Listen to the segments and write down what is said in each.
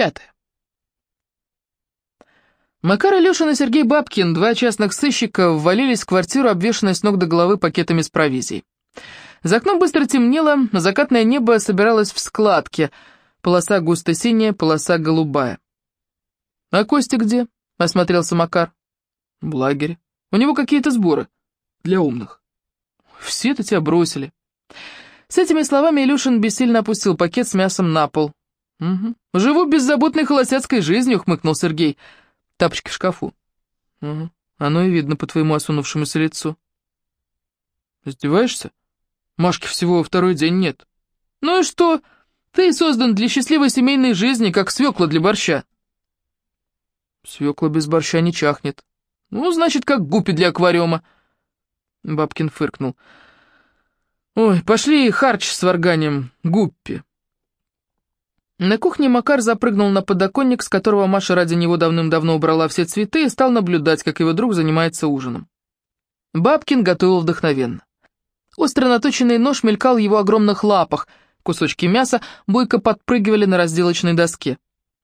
Пятое. Макар Илюшин и Сергей Бабкин, два частных сыщика, ввалились в квартиру, обвешанной с ног до головы пакетами с провизией. За окном быстро темнело, закатное небо собиралось в складки. Полоса густо-синяя, полоса голубая. «А Костя где?» — осмотрелся Макар. «В лагере. У него какие-то сборы. Для умных». «Все-то тебя бросили». С этими словами Илюшин бессильно опустил пакет с мясом на пол. «Угу. «Живу беззаботной холостяцкой жизнью», — хмыкнул Сергей. «Тапочки в шкафу». «Угу. Оно и видно по твоему осунувшемуся лицу». «Издеваешься? Машки всего второй день нет». «Ну и что? Ты создан для счастливой семейной жизни, как свекла для борща». «Свекла без борща не чахнет». «Ну, значит, как гуппи для аквариума». Бабкин фыркнул. «Ой, пошли харч с варганем, гуппи». На кухне Макар запрыгнул на подоконник, с которого Маша ради него давным-давно убрала все цветы, и стал наблюдать, как его друг занимается ужином. Бабкин готовил вдохновенно. Остро наточенный нож мелькал в его огромных лапах, кусочки мяса бойко подпрыгивали на разделочной доске.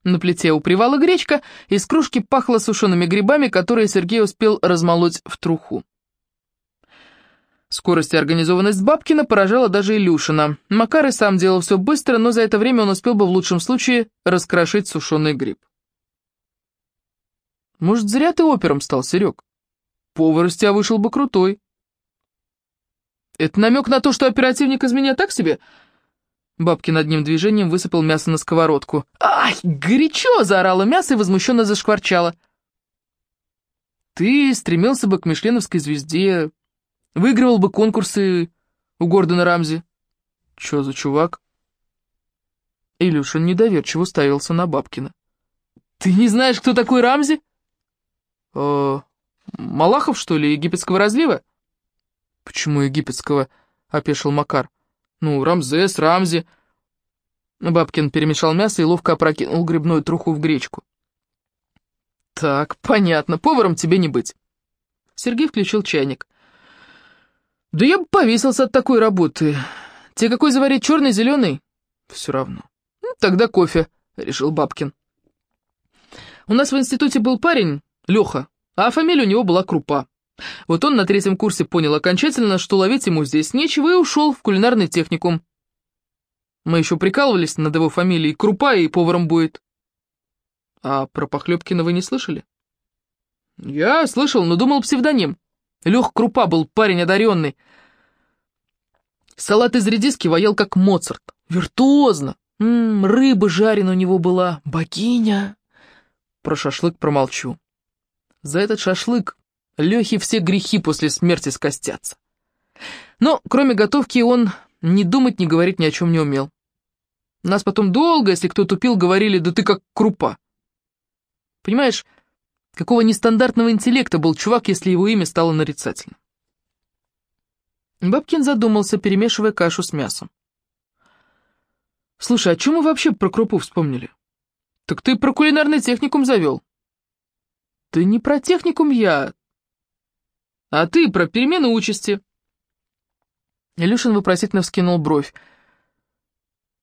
На плите упривала гречка, из кружки пахло сушеными грибами, которые Сергей успел размолоть в труху. Скорость и организованность Бабкина поражала даже Илюшина. Макар и сам делал все быстро, но за это время он успел бы в лучшем случае раскрошить сушеный гриб. «Может, зря ты опером стал, Серег? Повар из тебя вышел бы крутой». «Это намек на то, что оперативник из меня так себе?» Бабкин одним движением высыпал мясо на сковородку. «Ай, горячо!» — заорало мясо и возмущенно зашкварчало. «Ты стремился бы к мишленовской звезде, Выигрывал бы конкурсы у Гордона Рамзи. Чё за чувак? Илюшин недоверчиво ставился на Бабкина. Ты не знаешь, кто такой Рамзи? Э, Малахов, что ли, египетского разлива? Почему египетского? Опешил Макар. Ну, Рамзес, Рамзи. Бабкин перемешал мясо и ловко опрокинул грибную труху в гречку. «Так, понятно, поваром тебе не быть». Сергей включил чайник. «Да я бы повесился от такой работы. Тебе какой заварить, черный, зеленый?» «Все равно». Ну, «Тогда кофе», — решил Бабкин. «У нас в институте был парень, Леха, а фамилия у него была Крупа. Вот он на третьем курсе понял окончательно, что ловить ему здесь нечего, и ушел в кулинарный техникум. Мы еще прикалывались над его фамилией, Крупа и поваром будет. А про Похлебкина вы не слышали? Я слышал, но думал псевдоним. Лех Крупа был парень одаренный. Салат из редиски воел как Моцарт. Виртуозно. М -м, рыба жареная у него была. Богиня. Про шашлык промолчу. За этот шашлык Лехе все грехи после смерти скостятся. Но, кроме готовки, он ни думать, ни говорить ни о чем не умел. Нас потом долго, если кто тупил, говорили, да ты как крупа. Понимаешь, Какого нестандартного интеллекта был чувак, если его имя стало нарицательным? Бабкин задумался, перемешивая кашу с мясом. «Слушай, а чем мы вообще про крупу вспомнили?» «Так ты про кулинарный техникум завел». «Да не про техникум я, а ты про перемену участи». Илюшин вопросительно вскинул бровь.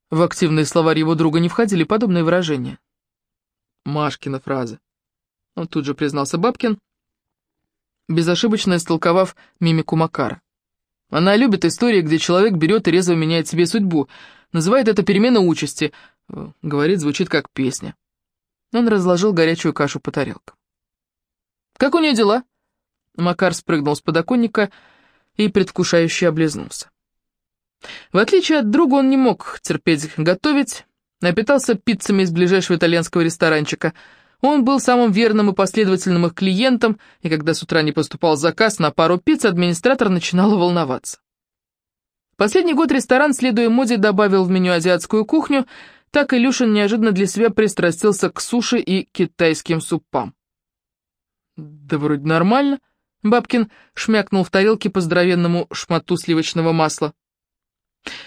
В активный словарь его друга не входили подобные выражения. Машкина фраза. Он тут же признался Бабкин, безошибочно истолковав мимику Макара. Она любит истории, где человек берет и резво меняет себе судьбу. Называет это перемена участи. Говорит, звучит как песня. Он разложил горячую кашу по тарелкам. «Как у нее дела?» Макар спрыгнул с подоконника и предвкушающе облизнулся. В отличие от друга, он не мог терпеть готовить, напитался пиццами из ближайшего итальянского ресторанчика — он был самым верным и последовательным их клиентом, и когда с утра не поступал заказ на пару пиц, администратор начинал волноваться. Последний год ресторан, следуя моде, добавил в меню азиатскую кухню, так Илюшин неожиданно для себя пристрастился к суше и китайским супам. «Да вроде нормально», — Бабкин шмякнул в тарелке по здоровенному шмату сливочного масла.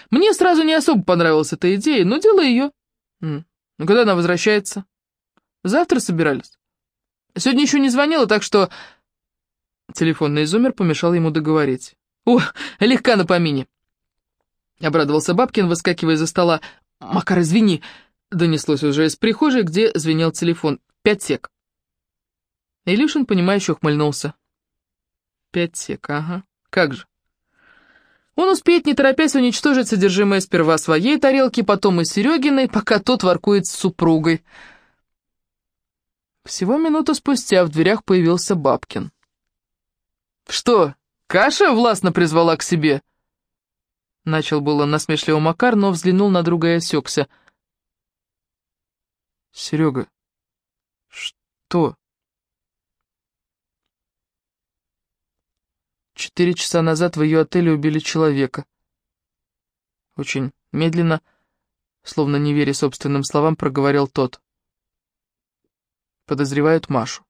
«Мне сразу не особо понравилась эта идея, но дело ее. Ну, когда она возвращается?» Завтра собирались? Сегодня еще не звонила, так что...» Телефонный изумер помешал ему договорить. «О, легка на помине!» Обрадовался Бабкин, выскакивая за стола. «Макар, извини, Донеслось уже из прихожей, где звенел телефон. Пять сек. Илюшин, понимающе ухмыльнулся. Пять сек, ага. Как же. Он успеет, не торопясь, уничтожить содержимое сперва своей тарелки, потом и Серегиной, пока тот воркует с супругой. Всего минуту спустя в дверях появился Бабкин. «Что, каша властно призвала к себе?» Начал было насмешливо Макар, но взглянул на друга и осекся. «Серега, что?» Четыре часа назад в ее отеле убили человека. Очень медленно, словно не веря собственным словам, проговорил тот. Подозревают Машу.